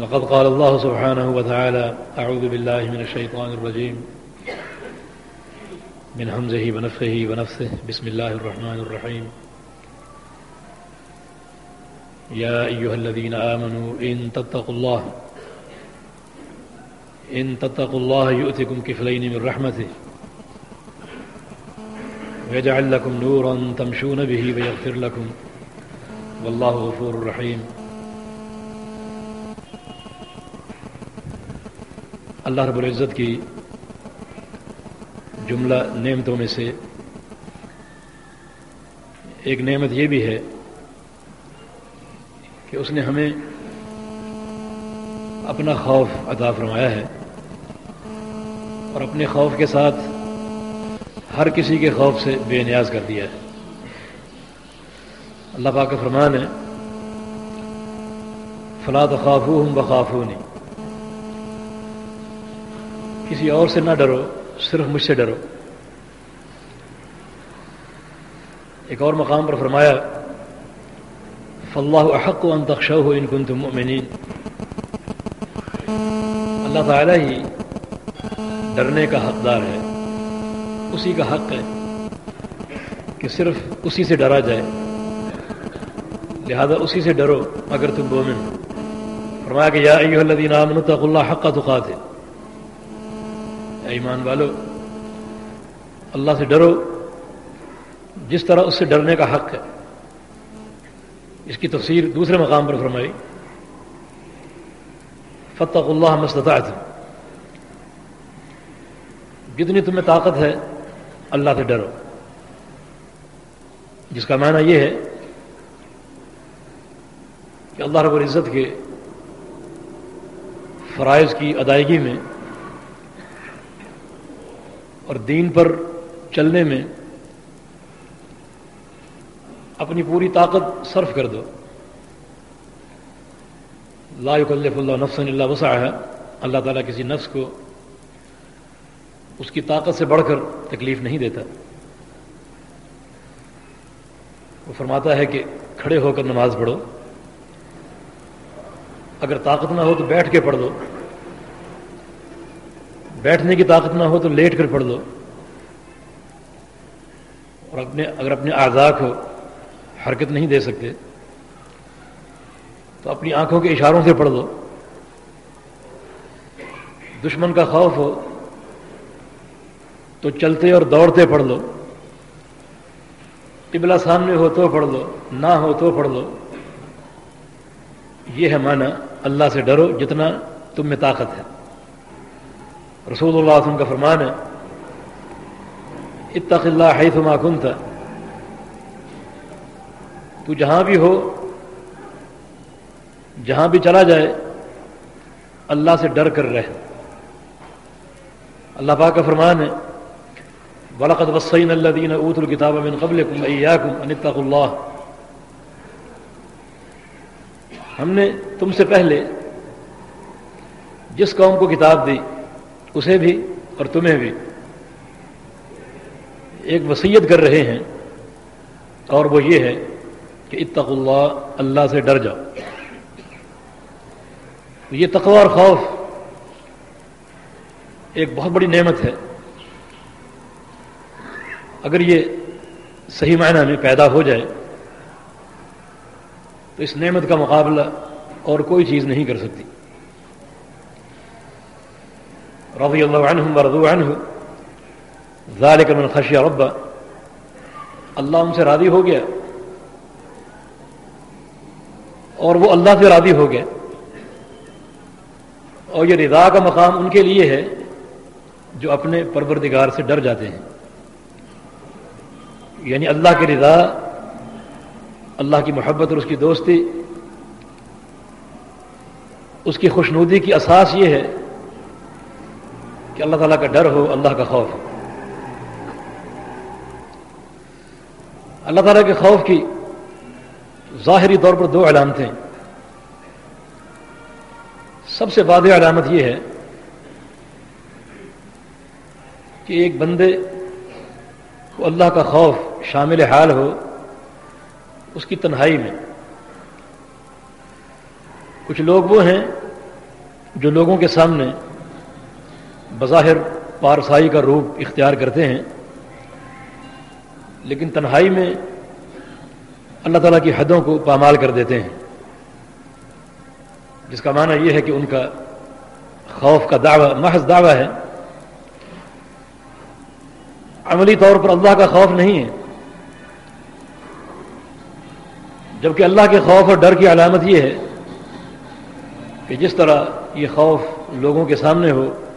لقد قال الله سبحانه وتعالى أعوذ بالله من الشيطان الرجيم. من همزه ونفخه ونفثه. بسم الله الرحمن الرحيم. يا أيها الذين آمنوا إن تتقوا الله. إن تتقوا الله يؤتكم كفلين من رحمته. ويجعل لكم نورا تمشون به ويغفر لكم. والله غفور رحيم. اللہ رب العزت کی جملہ نعمتوں میں سے ایک نعمت یہ بھی ہے کہ اس نے ہمیں اپنا خوف عطا فرمایا ہے اور اپنے خوف کے ساتھ ہر کسی کے خوف سے بے نیاز کر دیا ہے۔ اللہ پاک کا فرمان ہے فلاں خافو ہم بخافو نہیں کسی اور سے نہ ڈرو، صرف مجھ سے ڈرو۔ ایک اور مقام پر فرمایا فلاح احق و انتخش ہو ان کن تم اللہ تعالیٰ ہی ڈرنے کا حقدار ہے۔ اسی کا حق ہے کہ صرف اسی سے ڈرا جائے۔ لہذا اسی سے ڈرو اگر تم مومن۔ فرمایا کہ یا ایوہ الذین آمنوا تقوا اللہ حق ایمان والو، اللہ سے ڈرو۔ جس طرح اس سے ڈرنے کا حق ہے۔ اس کی تفسیر دوسرے مقام پر فرمائی۔ فتح اللہ مستطاعت جتنی تمہیں طاقت ہے، اللہ سے ڈرو۔ جس کا معنی یہ ہے کہ اللہ رب العزت کے فرائض کی ادائیگی میں اور دین پر چلنے میں اپنی پوری طاقت صرف کر دو۔ لا يكلف اللہ نفس اللہ وسع ہے اللہ تعالیٰ کسی نفس کو اس کی طاقت سے بڑھ کر تکلیف نہیں دیتا۔ وہ فرماتا ہے کہ کھڑے ہو کر نماز پڑھو۔ اگر طاقت نہ ہو تو بیٹھ کے پڑھ دو بیٹھنے کی طاقت نہ ہو تو لیٹ کر پڑھ دو اور اپنے اگر اپنے اعضاء کو حرکت نہیں دے سکتے، تو اپنی آنکھوں کے اشاروں سے پڑھ دو دشمن کا خوف ہو تو چلتے اور دوڑتے پڑھ لو۔ قبلہ سامنے ہو تو پڑھ لو، نہ ہو تو پڑھ لو۔ یہ ہے معنی اللہ سے ڈرو جتنا تم میں طاقت ہے۔ رسول اللہ وسلم کا فرمان ہے اتق اللہ حیث ما کنت، تو جہاں بھی ہو، جہاں بھی چلا جائے، اللہ سے ڈر کر رہ۔ اللہ پاک کا فرمان ہے، ولقد وصينا الذين اوتوا الكتاب من قبلكم اياكم ان ہم نے تم سے پہلے جس قوم کو کتاب دی اسے بھی اور تمہیں بھی۔ ایک وسیعت کر رہے ہیں اور وہ یہ ہے کہ اتق اللہ اللہ سے ڈر جاؤ۔ یہ تقوی اور خوف ایک بہت بڑی نعمت ہے۔ اگر یہ صحیح معنی میں پیدا ہو جائے تو اس نعمت کا مقابلہ اور کوئی چیز نہیں کر سکتی۔ رضی اللہ عنہم ورضو عنہ ذالک من خشی ربا اللہ ان سے راضی ہو گیا اور وہ اللہ سے راضی ہو گیا اور یہ رضا کا مقام ان کے لیے ہے جو اپنے پروردگار سے ڈر جاتے ہیں یعنی اللہ کی رضا، اللہ کی محبت اور اس کی دوستی، اس کی خوشنودی کی اساس یہ ہے کہ اللہ تعالیٰ کا ڈر ہو، اللہ کا خوف ہو۔ اللہ تعالیٰ کے خوف کی ظاہری طور پر دو علامتیں سب سے واضح علامت یہ ہے کہ ایک بندے کو اللہ کا خوف شامل حال ہو، اس کی تنہائی میں۔ کچھ لوگ وہ ہیں جو لوگوں کے سامنے بظاہر پارسائی کا روپ اختیار کرتے ہیں، لیکن تنہائی میں اللہ تعالیٰ کی حدوں کو پامال کر دیتے ہیں۔ جس کا معنی یہ ہے کہ ان کا خوف کا دعویٰ، محض دعویٰ ہے۔ عملی طور پر اللہ کا خوف نہیں ہے۔ جبکہ اللہ کے خوف اور ڈر کی علامت یہ ہے کہ جس طرح یہ خوف لوگوں کے سامنے ہو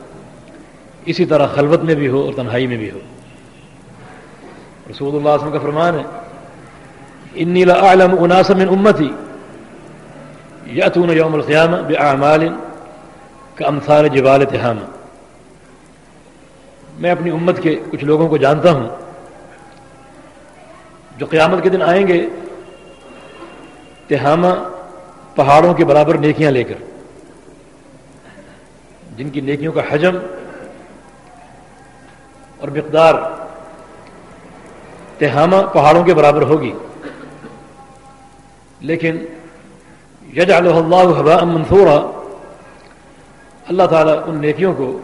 اسی طرح خلوت میں بھی ہو اور تنہائی میں بھی ہو۔ رسول اللہ علیہ وسلم کا فرمان ہے انی لعلم اناس من امتی یاتون یوم القیامہ باعمال کامثال جبال تہامہ میں اپنی امت کے کچھ لوگوں کو جانتا ہوں، جو قیامت کے دن آئیں گے تہامہ پہاڑوں کے برابر نیکیاں لے کر، جن کی نیکیوں کا حجم اور مقدار تہامہ پہاڑوں کے برابر ہوگی۔ لیکن یج اللہ حبا منصورہ اللہ تعالیٰ ان نیکیوں کو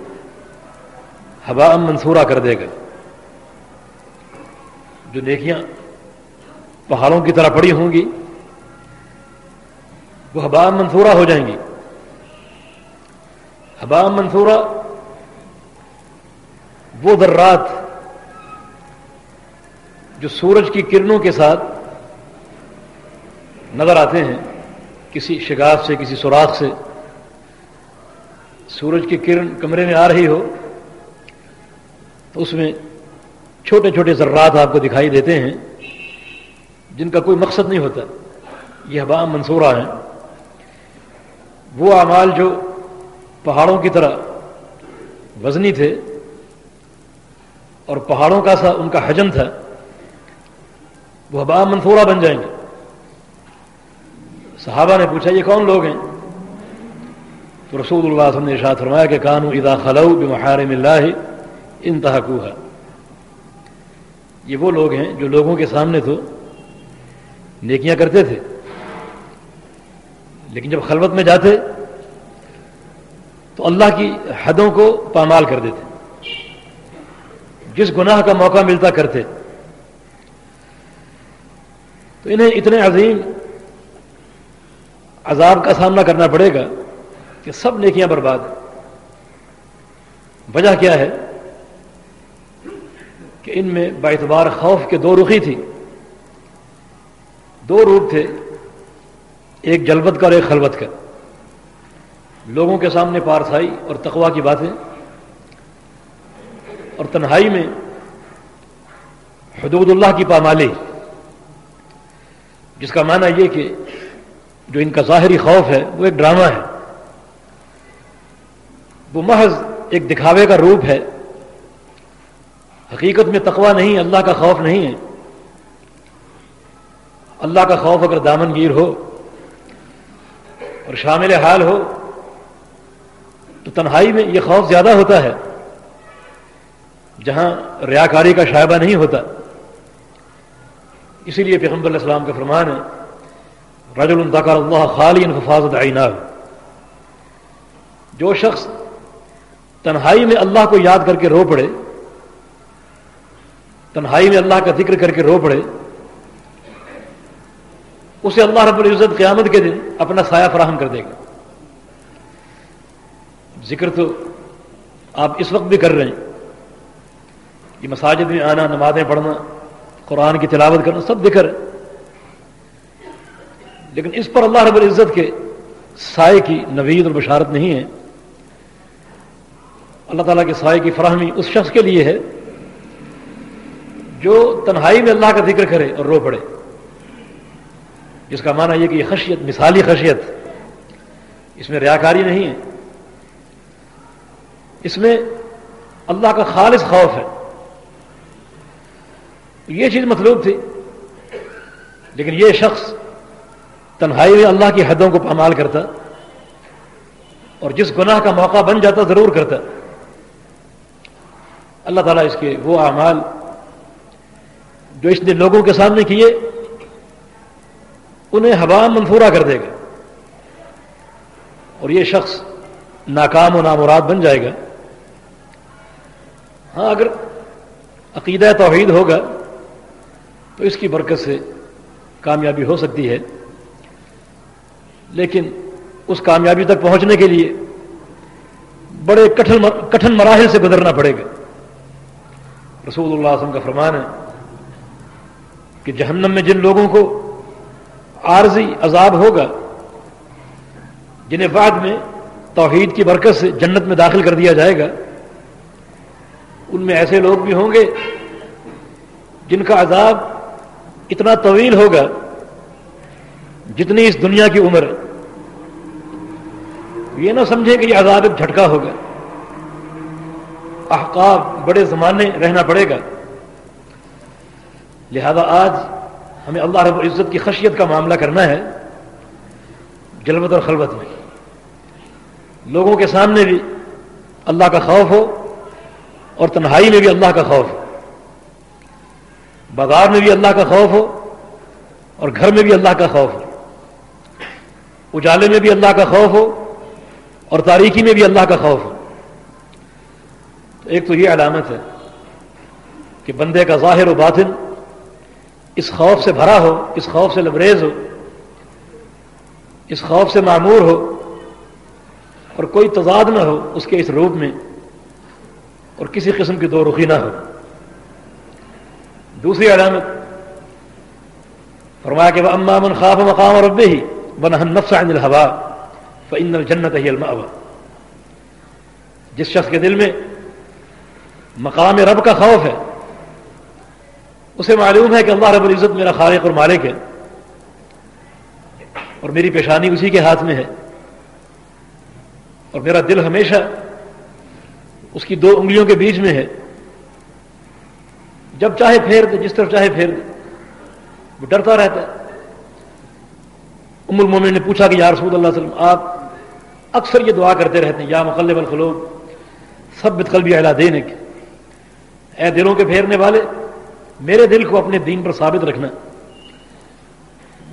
حبا منصورہ کر دے گا۔ جو نیکیاں پہاڑوں کی طرح پڑی ہوں گی، وہ حبا منصورہ ہو جائیں گی۔ حبا منصورہ وہ ذرات جو سورج کی کرنوں کے ساتھ نظر آتے ہیں، کسی شگاف سے، کسی سوراخ سے، سورج کی کرن کمرے میں آ رہی ہو، تو اس میں چھوٹے چھوٹے ذرات آپ کو دکھائی دیتے ہیں، جن کا کوئی مقصد نہیں ہوتا۔ یہ حبا منصورہ ہیں۔ وہ اعمال جو پہاڑوں کی طرح وزنی تھے اور پہاڑوں کا سا ان کا حجم تھا، وہ حبا منصورہ بن جائیں گے۔ صحابہ نے پوچھا، یہ کون لوگ ہیں؟ تو رسول اللہ صلی اللہ علیہ وسلم نے ارشاد فرمایا کہ کانو ادا خلو بمحارم اللہ انتہا یہ وہ لوگ ہیں جو لوگوں کے سامنے تو نیکیاں کرتے تھے، لیکن جب خلوت میں جاتے تو اللہ کی حدوں کو پامال کر دیتے۔ جس گناہ کا موقع ملتا کرتے۔ تو انہیں اتنے عظیم عذاب کا سامنا کرنا پڑے گا کہ سب نیکیاں برباد وجہ کیا ہے؟ کہ ان میں باعتبار خوف کے دو رخی تھی دو روپ تھے، ایک جلبت کا اور ایک خلوت کا۔ لوگوں کے سامنے پارسائی اور تقوا کی باتیں۔ اور تنہائی میں حدود اللہ کی پامالی جس کا معنی یہ کہ جو ان کا ظاہری خوف ہے، وہ ایک ڈرامہ ہے۔ وہ محض ایک دکھاوے کا روپ ہے۔ حقیقت میں تقوا نہیں، اللہ کا خوف نہیں ہے۔ اللہ کا خوف اگر دامن گیر ہو اور شامل حال ہو، تو تنہائی میں یہ خوف زیادہ ہوتا ہے۔ جہاں ریاکاری کا شائبہ نہیں ہوتا، اسی لیے پیغمبر علیہ السلام کا فرمان ہے رج الداکار اللہ خالی انفاظت عیناب جو شخص تنہائی میں اللہ کو یاد کر کے رو پڑے، تنہائی میں اللہ کا ذکر کر کے رو پڑے، اسے اللہ رب العزت قیامت کے دن اپنا سایہ فراہم کر دے گا۔ ذکر تو آپ اس وقت بھی کر رہے ہیں یہ مساجد میں آنا، نمازیں پڑھنا، قرآن کی تلاوت کرنا، سب ذکر ہے۔ لیکن اس پر اللہ رب العزت کے سائے کی نوید اور بشارت نہیں ہے۔ اللہ تعالیٰ کے سائے کی فراہمی اس شخص کے لیے ہے جو تنہائی میں اللہ کا ذکر کرے اور رو پڑے۔ جس کا معنی یہ کہ یہ خشیت، مثالی خشیت۔ اس میں ریاکاری نہیں ہے۔ اس میں اللہ کا خالص خوف ہے۔ یہ چیز مطلوب تھی۔ لیکن یہ شخص تنہائی میں اللہ کی حدوں کو پامال کرتا اور جس گناہ کا موقع بن جاتا ضرور کرتا۔ اللہ تعالیٰ اس کے وہ اعمال جو اس نے لوگوں کے سامنے کیے، انہیں ہوا منفورہ کر دے گا۔ اور یہ شخص ناکام و نامراد بن جائے گا۔ ہاں اگر عقیدہ توحید ہوگا تو اس کی برکت سے کامیابی ہو سکتی ہے۔ لیکن اس کامیابی تک پہنچنے کے لیے بڑے کٹھن کٹھن مراحل سے گزرنا پڑے گا۔ رسول اللہ وسلم کا فرمان ہے کہ جہنم میں جن لوگوں کو عارضی عذاب ہوگا، جنہیں بعد میں توحید کی برکت سے جنت میں داخل کر دیا جائے گا، ان میں ایسے لوگ بھی ہوں گے جن کا عذاب اتنا طویل ہوگا جتنی اس دنیا کی عمر ہے یہ نہ سمجھے کہ یہ عذاب ایک جھٹکا ہوگا احقاب بڑے زمانے رہنا پڑے گا لہذا آج ہمیں اللہ رب العزت کی خشیت کا معاملہ کرنا ہے جلبت اور خلوت میں لوگوں کے سامنے بھی اللہ کا خوف ہو اور تنہائی میں بھی اللہ کا خوف ہو بازار میں بھی اللہ کا خوف ہو اور گھر میں بھی اللہ کا خوف ہو۔ اجالے میں بھی اللہ کا خوف ہو اور تاریخی میں بھی اللہ کا خوف ہو۔ تو ایک تو یہ علامت ہے کہ بندے کا ظاہر و باطن اس خوف سے بھرا ہو، اس خوف سے لبریز ہو، اس خوف سے معمور ہو اور کوئی تضاد نہ ہو اس کے اس روپ میں اور کسی قسم کی دو رخی نہ ہو۔ دوسری علامت فرمایا کہ وہ من خواب مقام اور ابے ہی بن نفس عن الحوا فن الجنت ہی الماوا جس شخص کے دل میں مقام رب کا خوف ہے، اسے معلوم ہے کہ اللہ رب العزت میرا خالق اور مالک ہے، اور میری پیشانی اسی کے ہاتھ میں ہے، اور میرا دل ہمیشہ اس کی دو انگلیوں کے بیچ میں ہے۔ جب چاہے پھیر دے، جس طرف چاہے پھیر دے۔ وہ ڈرتا رہتا ہے۔ ام المومن نے پوچھا کہ یا رسول اللہ علیہ وسلم، آپ اکثر یہ دعا کرتے رہتے ہیں، یا مقلب الخلوب سب بتقلبی اعلیٰ دینے کے اے دلوں کے پھیرنے والے، میرے دل کو اپنے دین پر ثابت رکھنا۔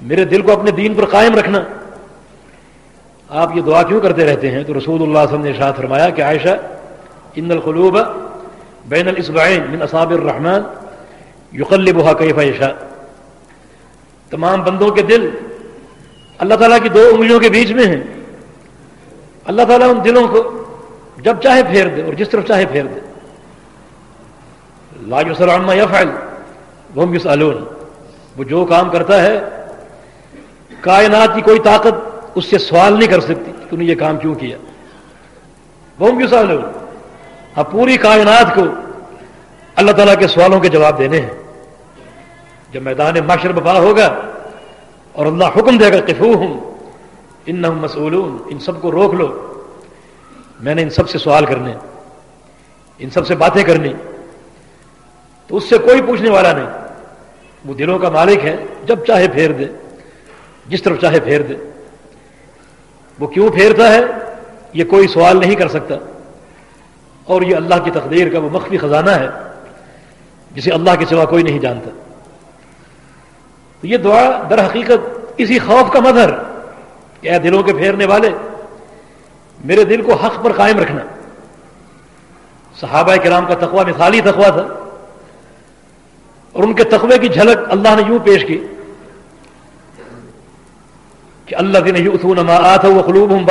میرے دل کو اپنے دین پر قائم رکھنا۔ آپ یہ دعا کیوں کرتے رہتے ہیں؟ تو رسول اللہ صلی اللہ علیہ وسلم نے شاہ فرمایا کہ عائشہ، ان القلوب بین الاسبعین من اصاب الرحمن یقلبها کیف یشاء۔ تمام بندوں کے دل اللہ تعالیٰ کی دو انگلیوں کے بیچ میں ہیں۔ اللہ تعالیٰ ان دلوں کو جب چاہے پھیر دے اور جس طرف چاہے پھیر دے۔ لا یسر عما یفعل وہ یسالون وہ جو کام کرتا ہے، کائنات کی کوئی طاقت اس سے سوال نہیں کر سکتی تو نے یہ کام کیوں کیا۔ وہ یسالون ہاں پوری کائنات کو اللہ تعالیٰ کے سوالوں کے جواب دینے ہیں۔ جب میدان معاشر بپا ہوگا اور اللہ حکم دے گا کفو ہوں ان مسولون ان سب کو روک لو۔ میں نے ان سب سے سوال کرنے، ان سب سے باتیں کرنی۔ تو اس سے کوئی پوچھنے والا نہیں۔ وہ دلوں کا مالک ہے، جب چاہے پھیر دے۔ جس طرف چاہے پھیر دے۔ وہ کیوں پھیرتا ہے؟ یہ کوئی سوال نہیں کر سکتا۔ اور یہ اللہ کی تقدیر کا وہ مخفی خزانہ ہے جسے اللہ کے سوا کوئی نہیں جانتا۔ تو یہ دعا در حقیقت اسی خوف کا مظہر کہ اے دلوں کے پھیرنے والے، میرے دل کو حق پر قائم رکھنا۔ صحابہ کرام کا تقوی مثالی تقوی تھا۔ اور ان کے تقوی کی جھلک اللہ نے یوں پیش کی کہ اللہ دن یوسون ما آتا وہ قلوب ہوں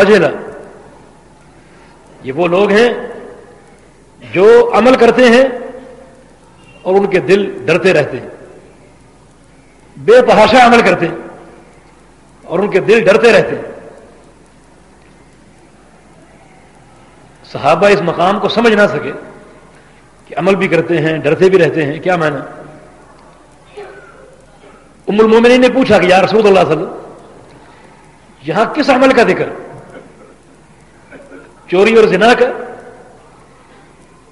یہ وہ لوگ ہیں جو عمل کرتے ہیں اور ان کے دل ڈرتے رہتے ہیں، بے تحاشا عمل کرتے ہیں اور ان کے دل ڈرتے رہتے ہیں۔ صحابہ اس مقام کو سمجھ نہ سکے کہ عمل بھی کرتے ہیں، ڈرتے بھی رہتے ہیں، کیا معنی؟ ام المومنین نے پوچھا کہ یا رسول اللہ صلی اللہ علیہ وسلم، یہاں کس عمل کا ذکر؟ چوری اور زنا کا؟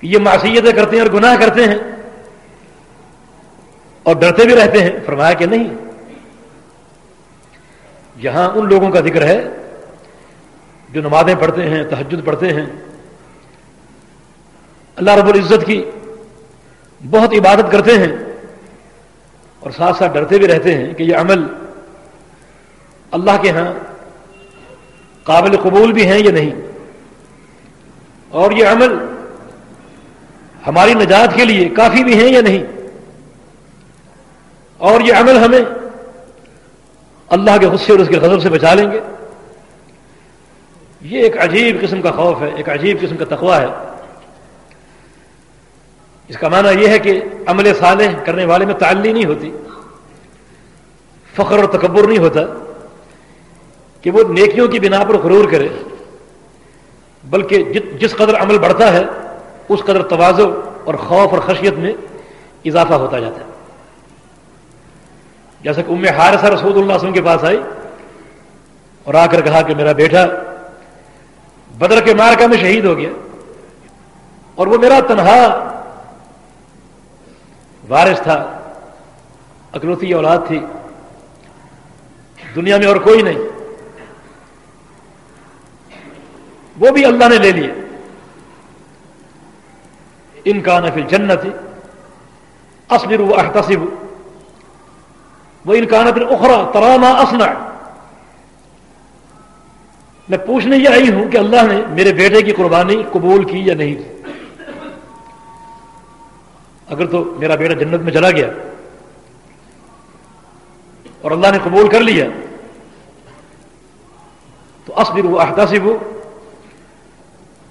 یہ معصیتیں کرتے ہیں اور گناہ کرتے ہیں اور ڈرتے بھی رہتے ہیں فرمایا کہ نہیں یہاں ان لوگوں کا ذکر ہے جو نمازیں پڑھتے ہیں تحجد پڑھتے ہیں۔ اللہ رب العزت کی بہت عبادت کرتے ہیں اور ساتھ ساتھ ڈرتے بھی رہتے ہیں کہ یہ عمل اللہ کے ہاں قابل قبول بھی ہیں یا نہیں۔ اور یہ عمل ہماری نجات کے لیے کافی بھی ہیں یا نہیں؟ اور یہ عمل ہمیں اللہ کے غصے اور اس کے غضب سے بچا لیں گے؟ یہ ایک عجیب قسم کا خوف ہے، ایک عجیب قسم کا تقوی ہے۔ اس کا معنی یہ ہے کہ عمل صالح کرنے والے میں تعلی نہیں ہوتی، فخر اور تکبر نہیں ہوتا کہ وہ نیکیوں کی بنا پر غرور کرے، بلکہ جس قدر عمل بڑھتا ہے اس قدر توازو اور خوف اور خشیت میں اضافہ ہوتا جاتا ہے۔ جیسا کہ ام حارثہ رسول اللہ علیہ وسلم کے پاس آئی اور آ کر کہا کہ میرا بیٹا بدر کے مارکا میں شہید ہو گیا اور وہ میرا تنہا وارث تھا، اکلوتی اولاد تھی، دنیا میں اور کوئی نہیں۔ وہ بھی اللہ نے لے لیے۔ ان کا نفل جنت اصبر و احتسب وہ ان کا اخرا ترانا اسنا میں پوچھنے یہ آئی ہوں کہ اللہ نے میرے بیٹے کی قربانی قبول کی یا نہیں اگر تو میرا بیٹا جنت میں چلا گیا اور اللہ نے قبول کر لیا، تو اصبر وہ احتاسب ہو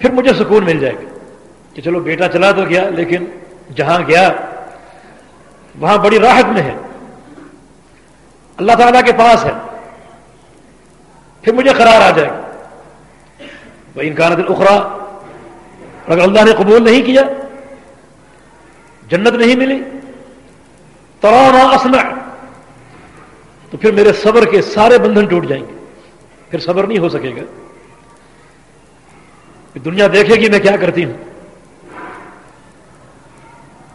پھر مجھے سکون مل جائے گا۔ کہ چلو بیٹا چلا تو گیا، لیکن جہاں گیا، وہاں بڑی راحت میں ہے۔ اللہ تعالیٰ کے پاس ہے۔ پھر مجھے قرار آ جائے۔ گا وہ انکانت اخرا اگر اللہ نے قبول نہیں کیا، جنت نہیں ملی ترانا اسمع، تو پھر میرے صبر کے سارے بندھن ٹوٹ جائیں گے۔ پھر صبر نہیں ہو سکے گا۔ دنیا دیکھے گی میں کیا کرتی ہوں۔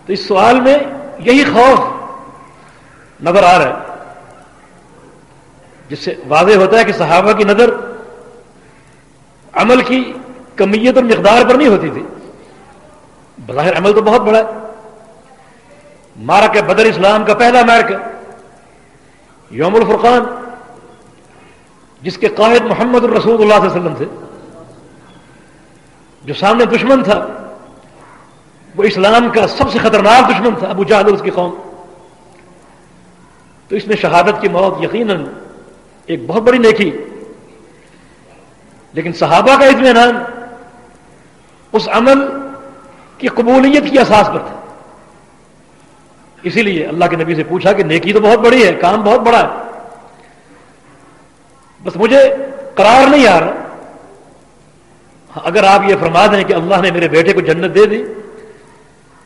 تو اس سوال میں یہی خوف نظر آ رہا ہے، جس سے واضح ہوتا ہے کہ صحابہ کی نظر عمل کی کمیت اور مقدار پر نہیں ہوتی تھی۔ بظاہر عمل تو بہت بڑا ہے۔ مارک بدر اسلام کا پہلا مارک یوم الفرقان، جس کے قائد محمد الرسول اللہ علیہ وسلم تھے، جو سامنے دشمن تھا۔ وہ اسلام کا سب سے خطرناک دشمن تھا، ابو جہل اس کی قوم۔ تو اس میں شہادت کی موت یقیناً ایک بہت بڑی نیکی۔ لیکن صحابہ کا اطمینان اس عمل کی قبولیت کی اساس پر تھا۔ اسی لیے اللہ کے نبی سے پوچھا کہ نیکی تو بہت بڑی ہے، کام بہت بڑا ہے۔ بس مجھے قرار نہیں آ رہا۔ اگر آپ یہ فرما دیں کہ اللہ نے میرے بیٹے کو جنت دے دی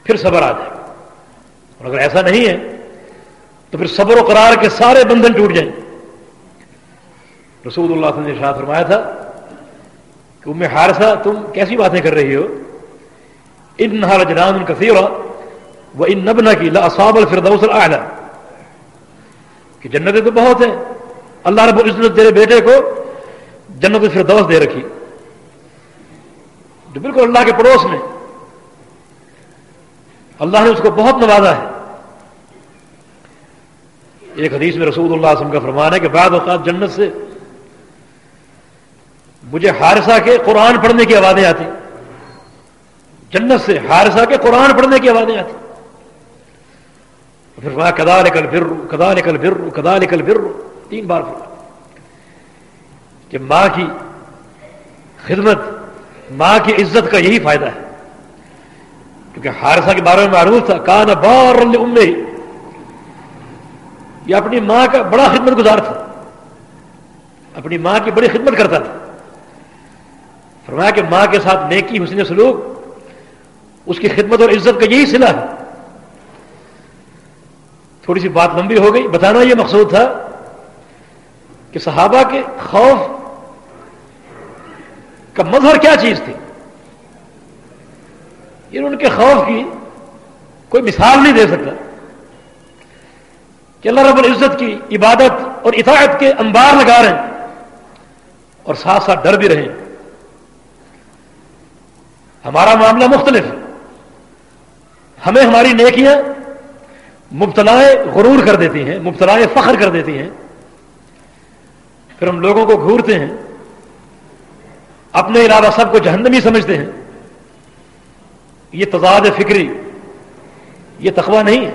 پھر صبر آ جائے۔ گا اور اگر ایسا نہیں ہے، تو پھر صبر و قرار کے سارے بندھن ٹوٹ جائیں۔ رسول اللہ نے شاہ فرمایا تھا کہ ام حارثہ، تم کیسی باتیں کر رہی ہو؟ ان جنان کثیر وہ ان نبنا کی لاصاب الفردوس العلی کہ جنتیں تو بہت ہیں۔ اللہ رب العزت تیرے بیٹے کو جنت الفردوس دے رکھی۔ جو بالکل اللہ کے پڑوس میں اللہ نے اس کو بہت نوازا ہے۔ ایک حدیث میں رسول اللہ وسلم کا فرمان ہے کہ بعض اوقات جنت سے مجھے حارثہ کے قرآن پڑھنے کی آوازیں آتی۔ جنت سے حارثہ کے قرآن پڑھنے کی آوازیں آتی۔ پھر وہاں کدا نکل بر کدا نکل بر کدا نکل بر تین بار پھر کہ ماں کی خدمت، ماں کی عزت کا یہی فائدہ ہے۔ کیونکہ حارثہ کے بارے میں معروف تھا، کان بار امے یہ اپنی ماں کا بڑا خدمت گزار تھا۔ اپنی ماں کی بڑی خدمت کرتا تھا۔ فرمایا کہ ماں کے ساتھ نیکی، حسن سلوک، اس کی خدمت اور عزت کا یہی سلا ہے۔ تھوڑی سی بات لمبی ہو گئی۔ بتانا یہ مقصود تھا کہ صحابہ کے خوف کا مظہر کیا چیز تھی؟ یہ ان کے خوف کی کوئی مثال نہیں دے سکتا کہ اللہ رب العزت کی عبادت اور اطاعت کے انبار لگا رہے ہیں اور ساتھ ساتھ ڈر بھی رہے ہیں۔ ہمارا معاملہ مختلف ہے۔ ہمیں ہماری نیکیاں مبتلا غرور کر دیتی ہیں مبتلا فخر کر دیتی ہیں۔ پھر ہم لوگوں کو گھورتے ہیں، اپنے علاوہ سب کو جہنمی سمجھتے ہیں۔ یہ تضاد فکری، یہ تخوہ نہیں ہے۔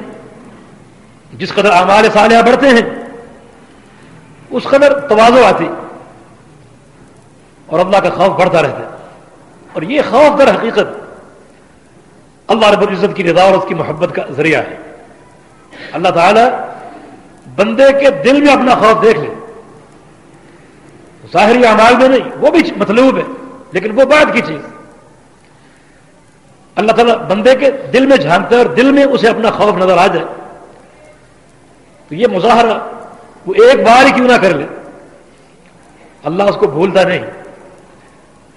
جس قدر اعمال صالحہ بڑھتے ہیں، اس قدر توازو آتی۔ اور اللہ کا خوف بڑھتا رہتا ہے۔ اور یہ خوف در حقیقت اللہ رب العزت کی رضا اور اس کی محبت کا ذریعہ ہے۔ اللہ تعالی بندے کے دل میں اپنا خوف دیکھ لے۔ ظاہری اعمال میں نہیں، وہ بھی مطلوب ہے، لیکن وہ بعد کی چیز۔ اللہ تعالیٰ بندے کے دل میں جھانکتا ہے اور دل میں اسے اپنا خوف نظر آ جائے۔ تو یہ مظاہرہ وہ ایک بار ہی کیوں نہ کر لے۔ اللہ اس کو بھولتا نہیں۔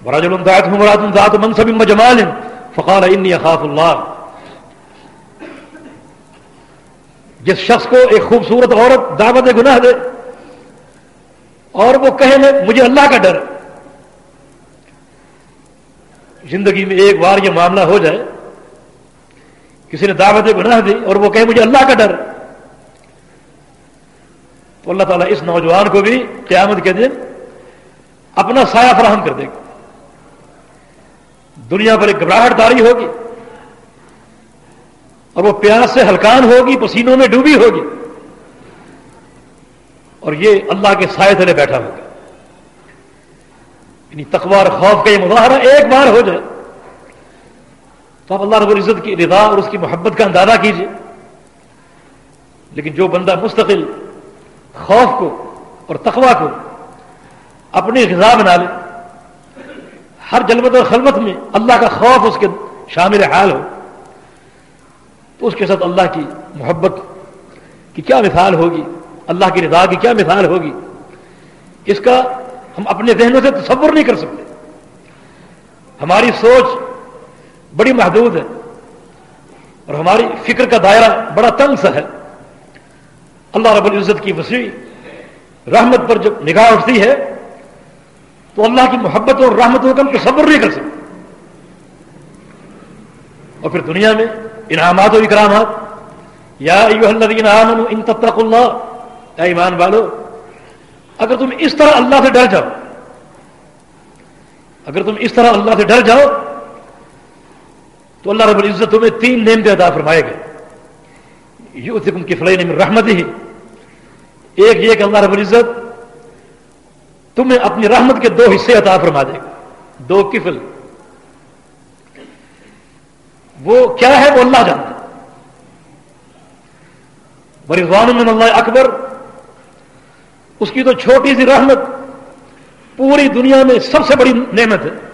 براجل مراد ذات منصب جمال فقال انی اخاف اللہ جس شخص کو ایک خوبصورت عورت دعوت گناہ دے اور وہ کہے مجھے اللہ کا ڈر زندگی میں ایک بار یہ معاملہ ہو جائے، کسی نے دعوت گناہ دی اور وہ کہے مجھے اللہ کا ڈر۔ تو اللہ تعالیٰ اس نوجوان کو بھی قیامت کے دن اپنا سایہ فراہم کر دے گا۔ دنیا پر ایک گھبراہٹ داری ہوگی، اور وہ پیاس سے ہلکان ہوگی، پسینوں میں ڈوبی ہوگی، اور یہ اللہ کے سائے تلے بیٹھا ہوگا۔ یعنی تقوار خوف کا یہ مظاہرہ ایک بار ہو جائے تو آپ اللہ رب العزت کی رضا اور اس کی محبت کا اندازہ کیجیے لیکن جو بندہ مستقل خوف کو اور تقوا کو اپنی غذا بنا لے، ہر جلبت اور خلوت میں اللہ کا خوف اس کے شامل حال ہو، تو اس کے ساتھ اللہ کی محبت کی کیا مثال ہوگی؟ اللہ کی رضا کی کیا مثال ہوگی؟ اس کا ہم اپنے ذہنوں سے تصور نہیں کر سکتے۔ ہماری سوچ بڑی محدود ہے اور ہماری فکر کا دائرہ بڑا تنگ سا ہے۔ اللہ رب العزت کی وسیع رحمت پر جب نگاہ اٹھتی ہے، تو اللہ کی محبت اور رحمت ہم تصور نہیں کر سکتے۔ اور پھر دنیا میں انعامات و اکرامات، یا آمنوا ان تتقوا اللہ، اے ایمان والو اگر تم اس طرح اللہ سے ڈر جاؤ، اگر تم اس طرح اللہ سے ڈر جاؤ، تو اللہ رب العزت تمہیں تین نیم کے ادا فرمائے گئے یو تم کی فلئی رحمت ہی ایک یہ کہ اللہ رب العزت تمہیں اپنی رحمت کے دو حصے عطا فرما دے گا۔ دو کفل۔ وہ کیا ہے وہ اللہ جانتا برضوان من اللہ اکبر۔ اس کی تو چھوٹی سی رحمت پوری دنیا میں سب سے بڑی نعمت ہے۔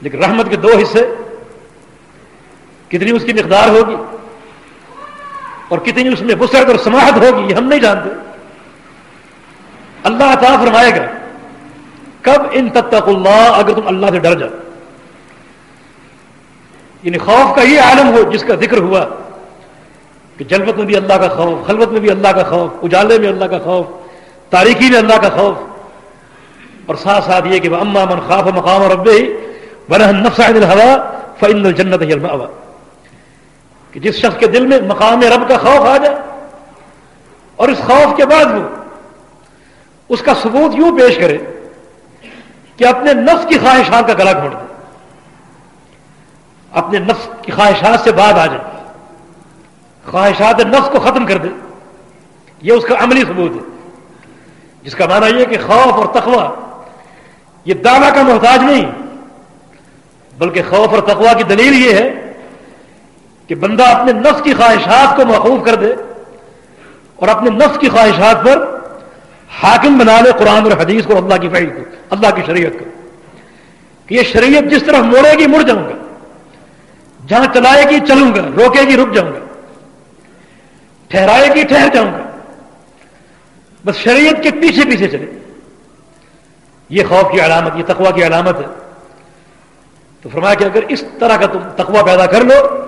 لیکن رحمت کے دو حصے، کتنی اس کی مقدار ہوگی اور کتنی اس میں وسعت اور سماحت ہوگی، یہ ہم نہیں جانتے۔ اللہ عطا فرمائے گا، کب ان تتق اللہ اگر تم اللہ سے ڈر جاؤ۔ یعنی خوف کا یہ عالم ہو جس کا ذکر ہوا۔ کہ جلبت میں بھی اللہ کا خوف، خلوت میں بھی اللہ کا خوف، اجالے میں اللہ کا خوف، تاریخی میں اللہ کا خوف۔ اور ساتھ ساتھ یہ کہ اما من خوف مقام اور رب ہی بنا نفس الحوا فن الجنت کہ جس شخص کے دل میں مقام رب کا خوف آ جائے، اور اس خوف کے بعد وہ اس کا ثبوت یوں پیش کرے کہ اپنے نفس کی خواہشات کا گلا گھونٹ دے۔ اپنے نفس کی خواہشات سے بعد آ جائے۔ خواہشات نفس کو ختم کر دے۔ یہ اس کا عملی ثبوت ہے۔ جس کا معنی یہ کہ خوف اور تقوی، یہ دعوی کا محتاج نہیں، بلکہ خوف اور تقوی کی دلیل یہ ہے کہ بندہ اپنے نفس کی خواہشات کو محفوظ کر دے اور اپنے نفس کی خواہشات پر حاکم بنا لے قرآن اور حدیث کو اللہ کی فعل کو، اللہ کی شریعت کو۔ کہ یہ شریعت جس طرح موڑے گی، مڑ جاؤں گا۔ جہاں چلائے گی، چلوں گا، روکے گی، رک جاؤں گا۔ ٹھہرائے گی، ٹھہر جاؤں گا۔ بس شریعت کے پیچھے پیچھے چلے۔ یہ خوف کی علامت، یہ تقوا کی علامت ہے۔ تو فرمایا کہ اگر اس طرح کا تم تقوا پیدا کر لو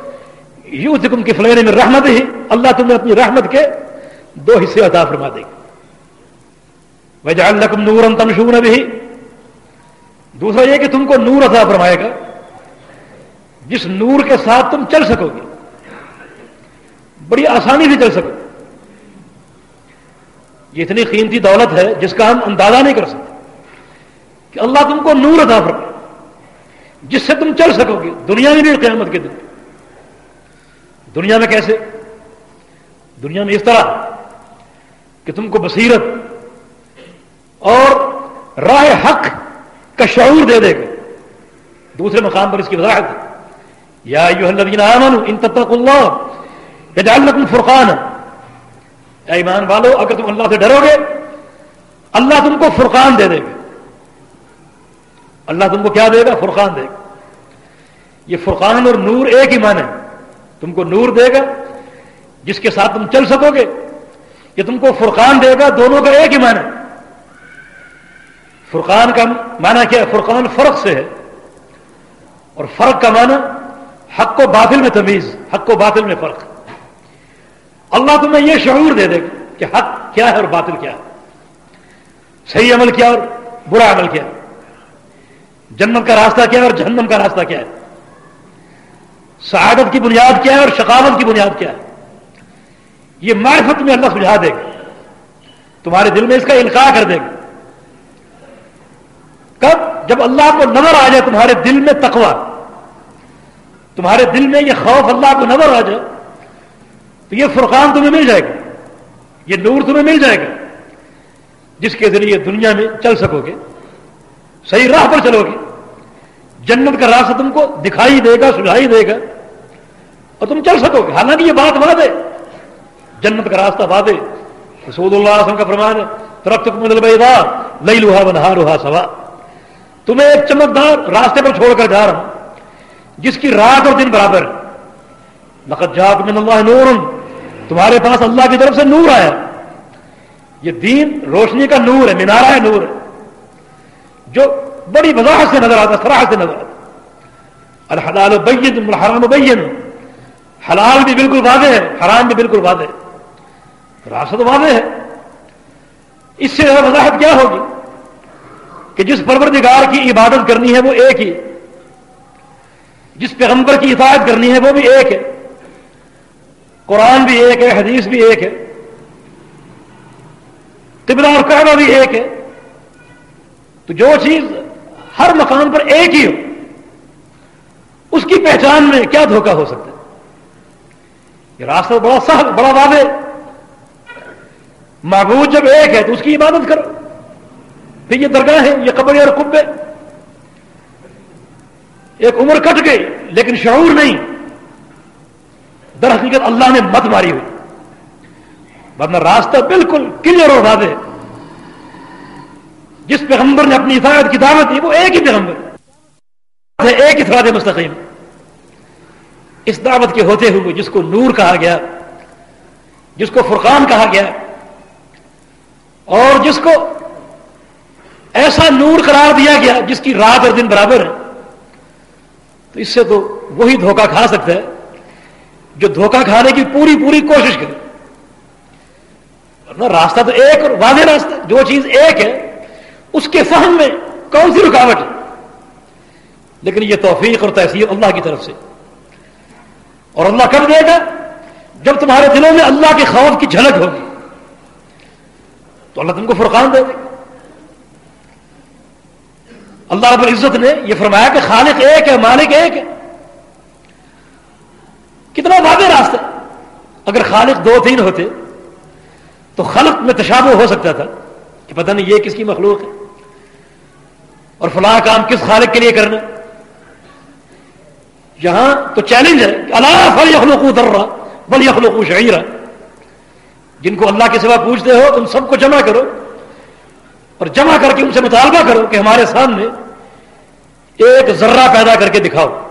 یوں تم کی فلین میں رحمت ہی اللہ تمہیں اپنی رحمت کے دو حصے عطا فرما دے گی وجہ نور تمشون بھی دوسرا یہ کہ تم کو نور عطا فرمائے گا۔ جس نور کے ساتھ تم چل سکو گے۔ بڑی آسانی سے چل سکو یہ اتنی قیمتی دولت ہے جس کا ہم اندازہ نہیں کر سکتے۔ کہ اللہ تم کو نور عطا فرمائے۔ جس سے تم چل سکو گے۔ دنیا میں بھی قیامت کے دن۔ دنیا میں کیسے؟ دنیا میں اس طرح کہ تم کو بصیرت اور رائے حق کا شعور دے دے گا۔ دوسرے مقام پر اس کی وضاحت۔ یا ان تتقوا اللہ یجعل لکم فرقان اے ایمان والو، اگر تم اللہ سے ڈرو گے اللہ تم کو فرقان دے دے گا۔ اللہ تم کو کیا دے گا؟ فرقان دے گا۔ یہ فرقان اور نور ایک ہی معنی تم کو نور دے گا، جس کے ساتھ تم چل سکو گے، یہ تم کو فرقان دے گا۔ دونوں کا ایک ہی معنی فرقان کا معنی کیا ہے؟ فرقان فرق سے ہے۔ اور فرق کا معنی حق و باطل میں تمیز، حق و باطل میں فرق۔ اللہ تمہیں یہ شعور دے دے گا کہ حق کیا ہے اور باطل کیا ہے۔ صحیح عمل کیا اور برا عمل کیا جنت کا راستہ کیا ہے اور جہنم کا راستہ کیا ہے۔ سعادت کی بنیاد کیا ہے اور شقاوت کی بنیاد کیا ہے۔ یہ معرفت میں اللہ سجھا دے گا۔ تمہارے دل میں اس کا انکار کر دے گا۔ کب؟ جب اللہ کو نظر آ جائے تمہارے دل میں تقوا تمہارے دل میں یہ خوف اللہ کو نظر آ جائے۔ تو یہ فرقان تمہیں مل جائے گا، یہ نور تمہیں مل جائے گا۔ جس کے ذریعے دنیا میں چل سکو گے، صحیح راہ پر چلو گے۔ جنت کا راستہ تم کو دکھائی دے گا، سجھائی دے گا، اور تم چل سکو گے۔ حالانکہ یہ بات وعدے جنت کا راستہ وعدے رسول اللہ علیہ وسلم کا فرمان ہے مدل بیدار لئی لوہا بنہا روحا سوا۔ تمہیں ایک چمکدار راستے پر چھوڑ کر جا رہا ہوں، جس کی رات اور دن برابر لقد جاک من اللہ نور تمہارے پاس اللہ کی طرف سے نور آیا۔ یہ دین روشنی کا نور ہے، مینارہ ہے، نور ہے۔ جو بڑی وضاحت سے نظر آتا سراہ سے نظر آتا الحلال بین الحرام بین حلال بھی بالکل واضح ہے، حرام بھی بالکل واضح ہے۔ راست واضح ہے۔ اس سے وضاحت کیا ہوگی؟ کہ جس پروردگار کی عبادت کرنی ہے، وہ ایک ہی۔ جس پیغمبر کی اطاعت کرنی ہے، وہ بھی ایک ہے۔ قرآن بھی ایک ہے، حدیث بھی ایک ہے طبلا اور کعبہ بھی ایک ہے۔ تو جو چیز ہر مقام پر ایک ہی ہو، اس کی پہچان میں کیا دھوکہ ہو سکتا ہے؟ یہ راستہ بڑا سہل، بڑا واضح معبود جب ایک ہے تو اس کی عبادت کرو۔ پھر یہ درگاہ ہے، یہ قبر اور کبے ایک عمر کٹ گئی، لیکن شعور نہیں۔ در حقیقت اللہ نے مت ماری ہوئی۔ ورنہ راستہ بالکل کلیئر اور واضح۔ جس پیغمبر نے اپنی اطاعت کی دعوت دی، وہ ایک ہی پیغمبر۔ ایک ہی سراد مستقیم۔ اس دعوت کے ہوتے ہوئے جس کو نور کہا گیا، جس کو فرقان کہا گیا، اور جس کو ایسا نور قرار دیا گیا جس کی رات اور دن برابر ہے، تو اس سے تو وہی دھوکہ کھا سکتا ہے۔ جو دھوکہ کھانے کی پوری پوری کوشش کرے۔ راستہ تو ایک اور واضح راستہ جو چیز ایک ہے، اس کے فہم میں کون سی رکاوٹ ہے؟ لیکن یہ توفیق اور تحصیل اللہ کی طرف سے۔ اور اللہ کب دے گا؟ جب تمہارے دلوں میں اللہ کے خوف کی جھلک ہوگی۔ تو اللہ تم کو فرقان دے دے۔ گا اللہ رب العزت نے یہ فرمایا کہ خالق ایک ہے، مالک ایک ہے۔ کتنا واضح راستہ۔ اگر خالق دو تین ہوتے، تو خلق میں تشابہ ہو سکتا تھا کہ پتہ نہیں یہ کس کی مخلوق ہے۔ اور فلاں کام کس خالق کے لیے کرنا۔ یہاں تو چیلنج ہے اللہ فل یخلوق درا بل یخلوق شعیرہ جن کو اللہ کے سوا پوچھتے ہو، تم سب کو جمع کرو۔ اور جمع کر کے ان سے مطالبہ کرو کہ ہمارے سامنے ایک ذرہ پیدا کر کے دکھاؤ۔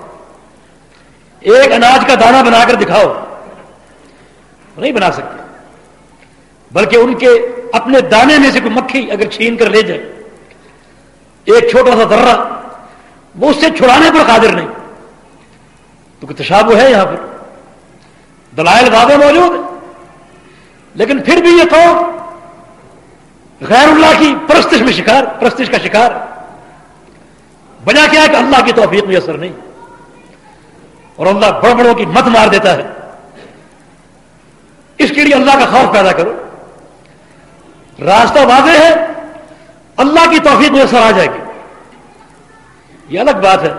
ایک اناج کا دانہ بنا کر دکھاؤ۔ نہیں بنا سکتے۔ بلکہ ان کے اپنے دانے میں سے کوئی مکھی اگر چھین کر لے جائے۔ ایک چھوٹا سا ذرہ، وہ اس سے چھڑانے پر قادر نہیں۔ تو کوئی تشابہ ہے یہاں پر۔ دلائل واضح موجود ہے لیکن پھر بھی یہ قوم غیر اللہ کی پرستش میں شکار، پرستش کا شکار۔ وجہ کیا ہے کہ اللہ کی توفیق میں اثر نہیں۔ اور اللہ بڑوں بڑوں کی مت مار دیتا ہے۔ اس کے لیے اللہ کا خوف پیدا کرو۔ راستہ واضح ہے۔ اللہ کی توفیق میں اثر آ جائے گی۔ یہ الگ بات ہے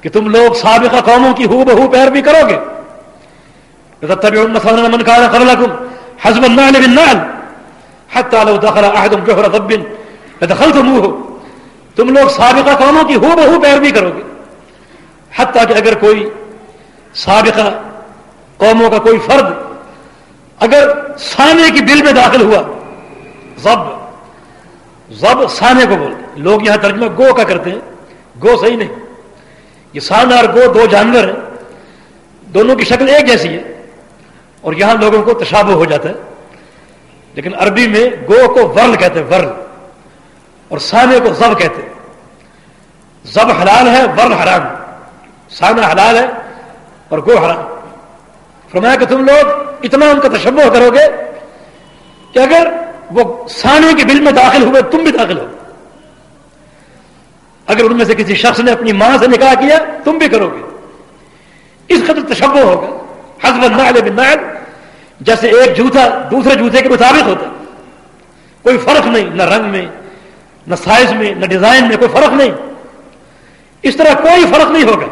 کہ تم لوگ سابقہ قوموں کی ہو بہو پیر بھی کرو گے۔ من حزب النعل بالنعل حتى لو دخل احدهم جوہر ضب لدخلتموه۔ تم لوگ سابقہ قوموں کی ہو بہو پیروی کرو گے۔ حتیٰ کہ اگر کوئی سابقہ قوموں کا کوئی فرد اگر سانے کی بل میں داخل ہوا، زب زب سانے کو بول لوگ یہاں ترجمہ گو کا کرتے ہیں، گو صحیح نہیں۔ یہ سان اور گو دو جانور ہیں، دونوں کی شکل ایک جیسی ہے۔ اور یہاں لوگوں کو تشابہ ہو جاتا ہے۔ لیکن عربی میں گو کو ورل کہتے ہیں ورل اور سانے کو زب کہتے ہیں۔ زب حلال ہے ورل حرام۔ سانا حلال ہے اور گو حرام۔ فرمایا کہ تم لوگ اتنا ان کا تشبہ کرو گے کہ اگر وہ سانے کے بل میں داخل ہوئے، تم بھی داخل ہو۔ اگر ان میں سے کسی شخص نے اپنی ماں سے نکاح کیا، تم بھی کرو گے۔ اس قدر تشبہ ہوگا۔ حضب النعل بالنعل، جیسے ایک جوتا دوسرے جوتے کے مطابق ہوتا۔ کوئی فرق نہیں، نہ رنگ میں، نہ سائز میں، نہ ڈیزائن میں کوئی فرق نہیں۔ اس طرح کوئی فرق نہیں ہوگا۔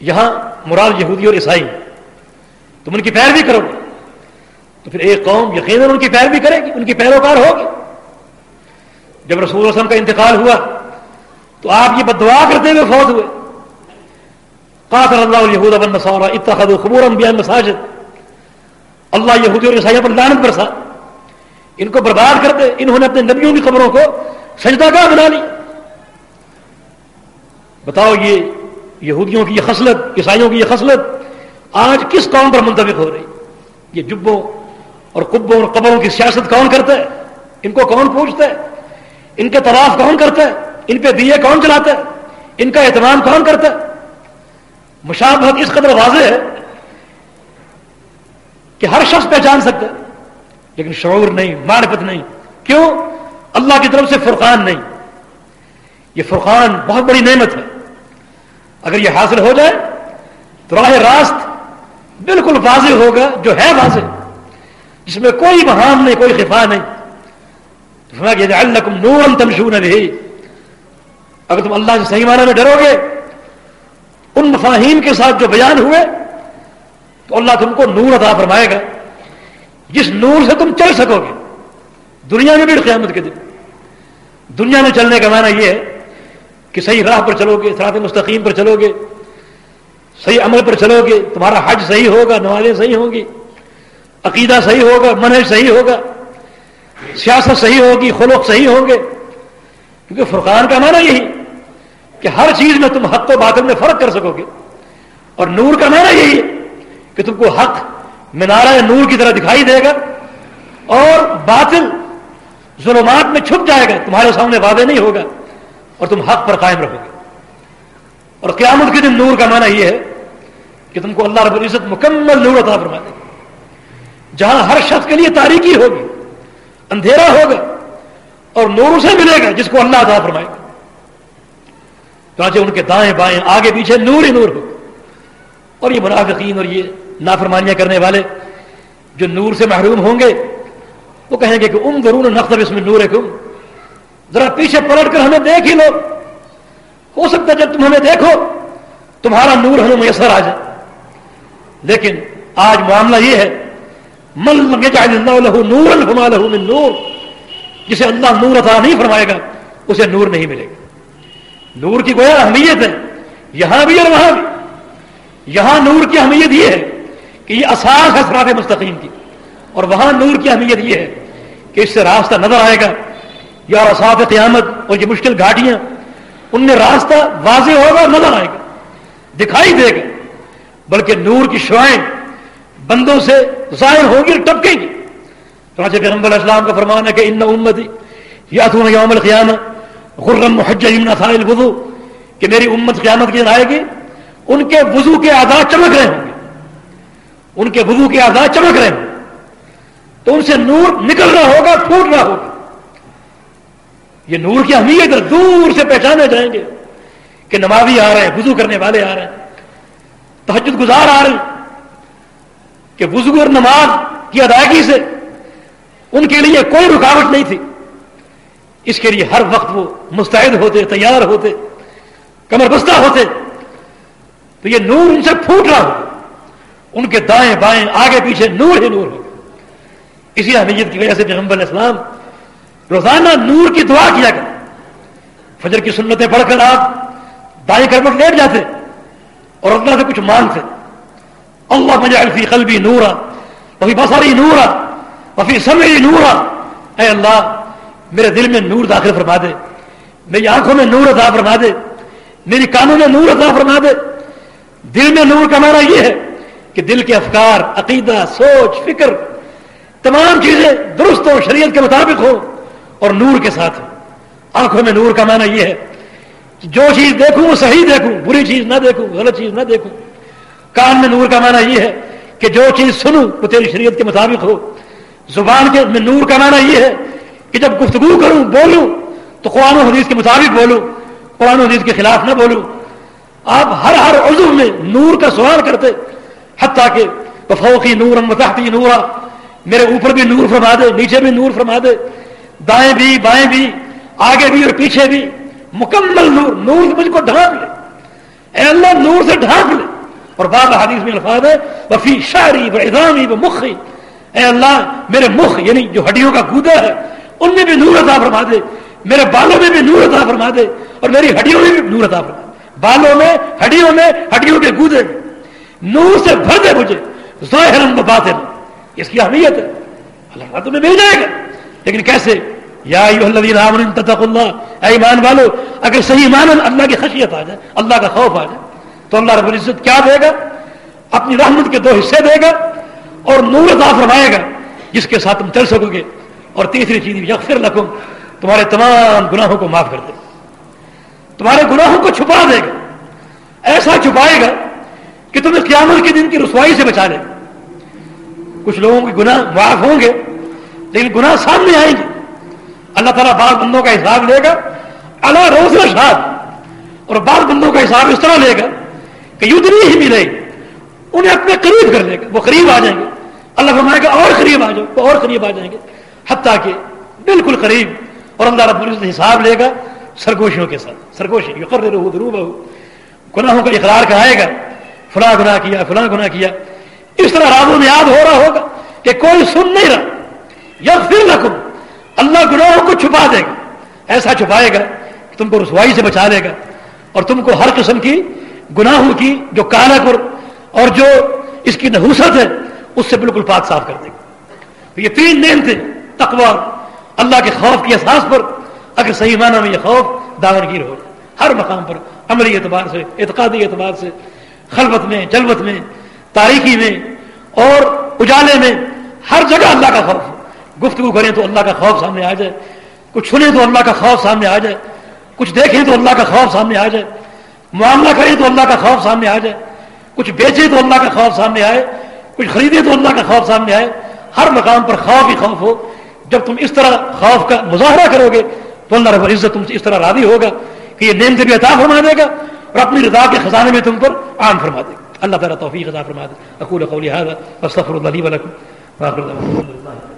یہاں مراد یہودی اور عیسائی تم ان کی پیروی کرو گے۔ تو پھر ایک قوم یقیناً ان کی پیروی کرے گی، ان کی پیروکار ہوگی۔ جب رسول وسلم کا انتقال ہوا، تو آپ یہ بدعا کرتے ہوئے فوت ہوئے۔ قاتل اللہ یہود ابن نصارہ اتخذوا قبور انبیاء مساجد اللہ یہودی اور عیسائیوں پر لعنت برسا۔ ان کو برباد کر دے انہوں نے اپنے نبیوں کی قبروں کو سجدہ گاہ بنا لی۔ بتاؤ یہ یہودیوں کی یہ خصلت، عیسائیوں کی یہ خصلت آج کس قوم پر منتبق ہو رہی؟ یہ جبوں اور قبوں اور قبروں کی سیاست کون کرتا ہے؟ ان کو کون پوچھتا ہے؟ ان کے طواف کون کرتا ہے؟ ان پہ دیے کون چلاتا ہے ان کا اہتمام کون کرتا ہے؟ مشابہت اس قدر واضح ہے کہ ہر شخص پہچان سکتا ہے، لیکن شعور نہیں، معرفت نہیں۔ کیوں؟ اللہ کی طرف سے فرقان نہیں۔ یہ فرقان بہت بڑی نعمت ہے۔ اگر یہ حاصل ہو جائے تو راہ راست بالکل واضح ہوگا جو ہے واضح، جس میں کوئی بہام نہیں، کوئی خفا نہیں۔ اللہ نور تمشون بھی اگر تم اللہ سے صحیح معنی میں ڈرو گے، ان مفاہیم کے ساتھ جو بیان ہوئے، تو اللہ تم کو نور ادا فرمائے گا۔ جس نور سے تم چل سکو گے۔ دنیا میں بھی قیامت کے دن۔ دنیا میں چلنے کا معنی یہ ہے کہ صحیح راہ پر چلو گے سرات مستقیم پر چلو گے، صحیح عمل پر چلو گے، تمہارا حج صحیح ہوگا، نمازیں صحیح ہوں گی، عقیدہ صحیح ہوگا، منہج صحیح ہوگا، سیاست صحیح ہوگی خلوق صحیح ہوں گے۔ کیونکہ فرقان کا معنی یہی کہ ہر چیز میں تم حق و باطل میں فرق کر سکو گے۔ اور نور کا معنی یہی ہے کہ تم کو حق منارہ نور کی طرح دکھائی دے گا اور باطل ظلمات میں چھپ جائے گا، تمہارے سامنے واضح نہیں ہوگا۔ اور تم حق پر قائم رہو گے۔ اور قیامت کے دن نور کا معنی یہ ہے کہ تم کو اللہ رب العزت مکمل نور عطا فرما دے جہاں ہر شخص کے لیے تاریخی ہوگی، اندھیرا ہوگا اور نور اسے ملے گا جس کو اللہ عطا فرمائے گا۔ ان کے دائیں بائیں آگے پیچھے نور ہی نور ہوگا اور اور یہ منافقین اور یہ نافرمانیاں کرنے والے جو نور سے محروم ہوں گے، وہ کہیں گے کہ ام ضرور نقطب اس میں نور ہے ذرا پیچھے پلٹ کر ہمیں دیکھ ہی لو۔ ہو سکتا ہے جب تم ہمیں دیکھو، تمہارا نور ہمیں میسر آ جائے۔ لیکن آج معاملہ یہ ہے مل اللہ نور الفما من نور، جسے اللہ نور عطا نہیں فرمائے گا، اسے نور نہیں ملے گا۔ نور کی گویا اہمیت ہے، یہاں بھی اور وہاں بھی۔ یہاں نور کی اہمیت یہ ہے کہ یہ اساس ہے سراف مستقیم کی۔ اور وہاں نور کی اہمیت یہ ہے کہ اس سے راستہ نظر آئے گا۔ یا اصاف قیامت، اور یہ مشکل گھاٹیاں، ان میں راستہ واضح ہوگا، نظر آئے گا، دکھائی دے گا، بلکہ نور کی شوائیں بندوں سے ظاہر ہوگی اور ٹپکیں گی۔ راجہ کرم علیہ السلام کا فرمان ہے کہ ان امتی یا یوم القیام غرم محج الوضو کہ میری امت قیامت کی آئے گی، ان کے وضو کے آزاد چمک رہے ہوں گے۔ ان کے وضو کے آزاد چمک رہے ہوں گے۔ تو ان سے نور نکل رہا ہوگا، پھوٹ رہا ہوگا۔ یہ نور کی اہمیت دور سے پہچانے جائیں گے کہ نمازی آ رہے ہیں، وضو کرنے والے آ رہے ہیں۔ تحجد گزار آ رہے ہیں کہ وضو اور نماز کی ادائیگی سے ان کے لیے کوئی رکاوٹ نہیں تھی۔ اس کے لیے ہر وقت وہ مستعد ہوتے، تیار ہوتے کمر بستہ ہوتے۔ تو یہ نور ان سے پھوٹ رہا ہو۔ ان کے دائیں بائیں، آگے پیچھے نور ہی نور ہو۔ اسی اہمیت کی وجہ سے پیغمبر اسلام روزانہ نور کی دعا کیا کر فجر کی سنتیں پڑھ کر آپ دائیں کروٹ لیٹ جاتے اور اللہ سے کچھ مانگتے۔ اللہ مجھے الفی قلبی نورا وفی بسری نورا وفی سمری نورا۔ اے اللہ، میرے دل میں نور داخل فرما دے۔ میری آنکھوں میں نور ادا فرما دے۔ میری کانوں میں نور ادا فرما دے۔ دل میں نور کا معنی یہ ہے کہ دل کے افکار، عقیدہ، سوچ، فکر تمام چیزیں درست ہو شریعت کے مطابق ہو اور نور کے ساتھ آنکھوں میں نور کا معنی یہ ہے کہ جو چیز دیکھوں وہ صحیح دیکھوں، بری چیز نہ دیکھوں، غلط چیز نہ دیکھوں۔ کان میں نور کا معنی یہ ہے کہ جو چیز سنوں وہ تیری شریعت کے مطابق ہو۔ زبان کے میں نور کا معنی یہ ہے کہ جب گفتگو کروں، بولوں، تو قرآن و حدیث کے مطابق بولوں، قرآن و حدیث کے خلاف نہ بولوں۔ آپ ہر ہر عضو میں نور کا سوال کرتے، حتیٰ کہ وفوقی نور متحتی نورا، میرے اوپر بھی نور فرما دے، نیچے بھی نور فرما دے۔ دائیں بھی، بائیں بھی، آگے بھی اور پیچھے بھی۔ مکمل نور نور سے مجھ کو ڈھانپ لے۔ اے اللہ، نور سے ڈھانپ لے۔ اور بعض حدیث میں الفاظ ہے وفی شاعری و و مخی۔ اے اللہ، میرے مخ یعنی جو ہڈیوں کا گودا ہے، ان میں بھی نور عطا فرما دے۔ میرے بالوں میں بھی نور عطا فرما دے۔ اور میری ہڈیوں میں بھی نور عطا فرما دے۔ بالوں میں، ہڈیوں میں، ہڈیوں کے گودے میں۔ نور سے بھر دے مجھے ظاہر باطن اس کی اہمیت ہے۔ اللہ تمہیں مل جائے گا۔ لیکن کیسے؟ یا اللہ، اے ایمان والو، اگر صحیح ایمان اللہ کی خشیت آ جائے، اللہ کا خوف آ جائے، تو اللہ رب العزت کیا دے گا؟ اپنی رحمت کے دو حصے دے گا اور نور عطا فرمائے گا، جس کے ساتھ تم چل سکو گے۔ اور تیسری چیز یکفر لکم، تمہارے تمام گناہوں کو معاف کر دے۔ تمہارے گناہوں کو چھپا دے گا۔ ایسا چھپائے گا کہ تم اس قیامت کے دن کی رسوائی سے بچا لے کچھ لوگوں کے گناہ معاف ہوں گے لیکن گناہ سامنے آئیں گے۔ اللہ تعالیٰ بعض بندوں کا حساب لے گا۔ اللہ روز شاد اور بعض بندوں کا حساب اس طرح لے گا کہ یدنی ہی ملے انہیں اپنے قریب کر لے گا۔ وہ قریب آ جائیں گے۔ اللہ فرمائے گا، اور قریب آ جاؤ، وہ اور قریب آ جائیں گے۔ حتیٰ کہ بالکل قریب۔ اور اللہ رب العزت حساب لے گا سرگوشیوں کے ساتھ۔ سرگوشی یہ قرر رہو دروب گناہوں کا اقرار کرائے گا۔ فلاں گناہ کیا، فلاں گناہ کیا۔ اس طرح رابوں میں یاد ہو رہا ہوگا کہ کوئی سن نہیں رہا۔ یا پھر اللہ گناہوں کو چھپا دے گا۔ ایسا چھپائے گا کہ تم کو رسوائی سے بچا لے گا۔ اور تم کو ہر قسم کی گناہوں کی جو کالک اور جو اس کی نحوست ہے، اس سے بالکل پاک صاف کر دے گا۔ یہ تین نیم تھے تقوی، اللہ کے خوف کی احساس پر اگر صحیح معنی میں یہ خوف داغرگیر ہو۔ ہر مقام پر، عملی اعتبار سے، اعتقادی اعتبار سے، خلوت میں، جلوت میں، تاریخی میں اور اجالے میں، ہر جگہ اللہ کا خوف گفتگو کریں تو اللہ کا خوف سامنے آ جائے۔ کچھ سنیں تو اللہ کا خوف سامنے آ جائے۔ کچھ دیکھیں تو اللہ کا خوف سامنے آ جائے۔ معاملہ کریں تو اللہ کا خوف سامنے آ جائے۔ کچھ بیچیں تو اللہ کا خوف سامنے آئے۔ کچھ خریدیں تو اللہ کا خوف سامنے آئے۔ ہر مقام پر خوف ہی خوف ہو۔ جب تم اس طرح خوف کا مظاہرہ کرو گے تو اللہ رب العزت تم سے اس طرح راضی ہوگا کہ یہ نیم بھی عطا فرما دے گا اور اپنی رضا کے خزانے میں تم پر عام فرما دے گا۔ اللہ تعالیٰ توفیق عطا فرما دے۔ اقول قولی هذا واستغفر الله لي ولكم۔ واخر دعوانا